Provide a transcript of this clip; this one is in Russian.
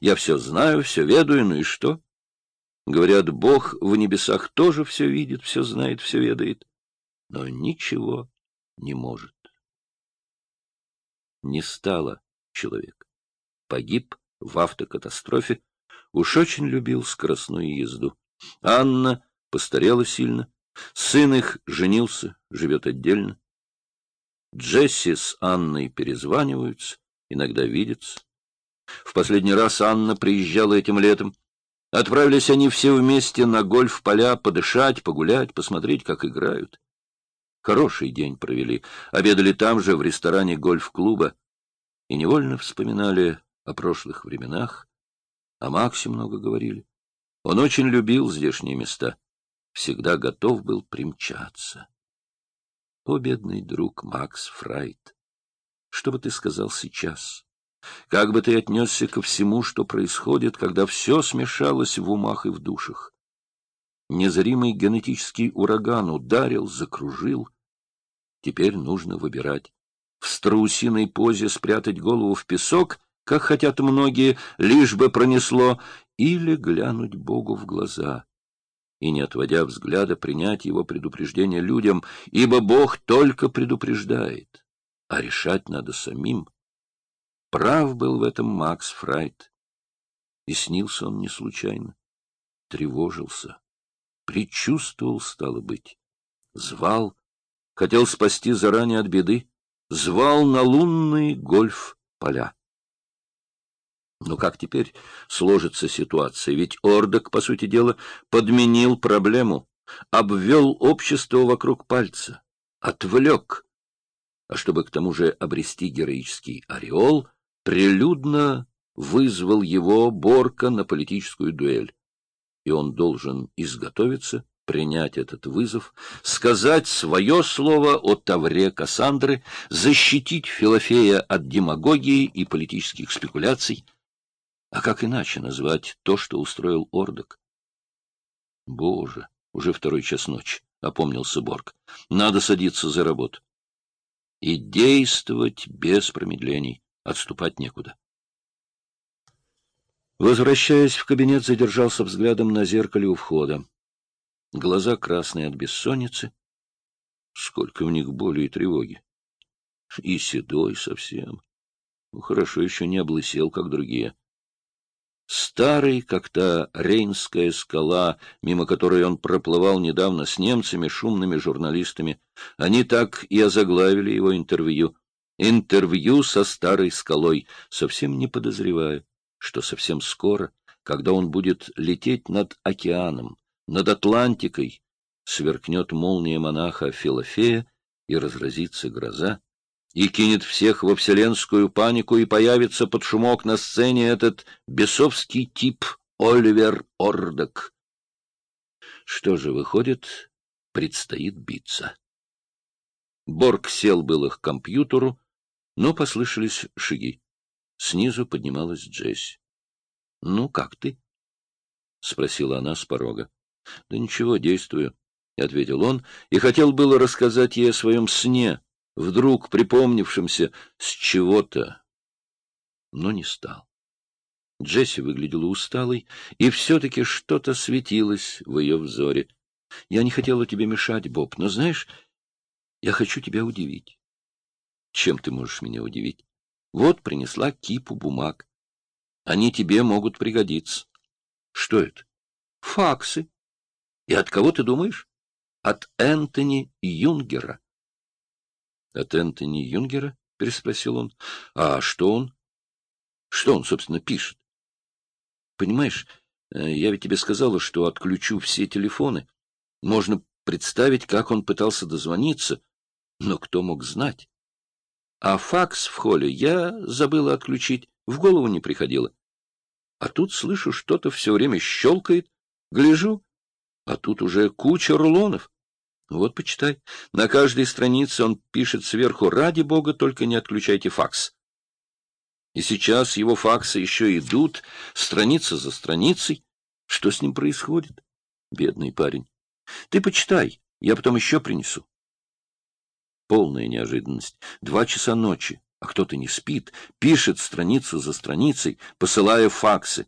Я все знаю, все ведаю, ну и что? Говорят, Бог в небесах тоже все видит, все знает, все ведает, но ничего не может. Не стало человек. Погиб в автокатастрофе, уж очень любил скоростную езду. Анна постарела сильно, сын их женился, живет отдельно. Джесси с Анной перезваниваются, иногда видятся. В последний раз Анна приезжала этим летом. Отправились они все вместе на гольф-поля подышать, погулять, посмотреть, как играют. Хороший день провели, обедали там же, в ресторане гольф-клуба, и невольно вспоминали о прошлых временах. О Максе много говорили. Он очень любил здешние места, всегда готов был примчаться. О, бедный друг Макс Фрайт, что бы ты сказал сейчас? Как бы ты отнесся ко всему, что происходит, когда все смешалось в умах и в душах? Незримый генетический ураган ударил, закружил. Теперь нужно выбирать. В страусиной позе спрятать голову в песок, как хотят многие, лишь бы пронесло, или глянуть Богу в глаза и, не отводя взгляда, принять его предупреждение людям, ибо Бог только предупреждает, а решать надо самим. Прав был в этом Макс Фрайт. И снился он не случайно. Тревожился. Предчувствовал, стало быть. Звал. Хотел спасти заранее от беды. Звал на лунные гольф-поля. Но как теперь сложится ситуация? Ведь Ордок, по сути дела, подменил проблему, обвел общество вокруг пальца, отвлек. А чтобы к тому же обрести героический ореол, прилюдно вызвал его Борка на политическую дуэль. И он должен изготовиться, принять этот вызов, сказать свое слово о Тавре Кассандры, защитить Филофея от демагогии и политических спекуляций. А как иначе назвать то, что устроил Ордок? Боже, уже второй час ночи, — опомнился Борг. Надо садиться за работу. И действовать без промедлений. Отступать некуда. Возвращаясь в кабинет, задержался взглядом на зеркале у входа. Глаза красные от бессонницы. Сколько в них боли и тревоги. И седой совсем. Ну, хорошо еще не облысел, как другие. Старый, как та Рейнская скала, мимо которой он проплывал недавно с немцами, шумными журналистами. Они так и озаглавили его интервью — интервью со старой скалой, совсем не подозревая, что совсем скоро, когда он будет лететь над океаном, над Атлантикой, сверкнет молния монаха Филофея и разразится гроза, и кинет всех во вселенскую панику, и появится под шумок на сцене этот бесовский тип Оливер Ордок. Что же, выходит, предстоит биться. Борг сел было к компьютеру, но послышались шаги. Снизу поднималась Джесси. — Ну, как ты? — спросила она с порога. — Да ничего, действую, — ответил он, и хотел было рассказать ей о своем сне, вдруг припомнившемся с чего-то, но не стал. Джесси выглядела усталой, и все-таки что-то светилось в ее взоре. — Я не хотела тебе мешать, Боб, но, знаешь, я хочу тебя удивить. Чем ты можешь меня удивить? Вот принесла кипу бумаг. Они тебе могут пригодиться. Что это? Факсы. И от кого ты думаешь? От Энтони Юнгера. От Энтони Юнгера? Переспросил он. А что он? Что он, собственно, пишет? Понимаешь, э, я ведь тебе сказала, что отключу все телефоны. Можно представить, как он пытался дозвониться, но кто мог знать? А факс в холле я забыла отключить, в голову не приходило. А тут слышу, что-то все время щелкает, гляжу, а тут уже куча рулонов. Вот почитай. На каждой странице он пишет сверху «Ради бога, только не отключайте факс». И сейчас его факсы еще идут, страница за страницей. Что с ним происходит? Бедный парень. Ты почитай, я потом еще принесу. Полная неожиданность. Два часа ночи. а кто-то не спит, пишет страницу за страницей, посылая факсы,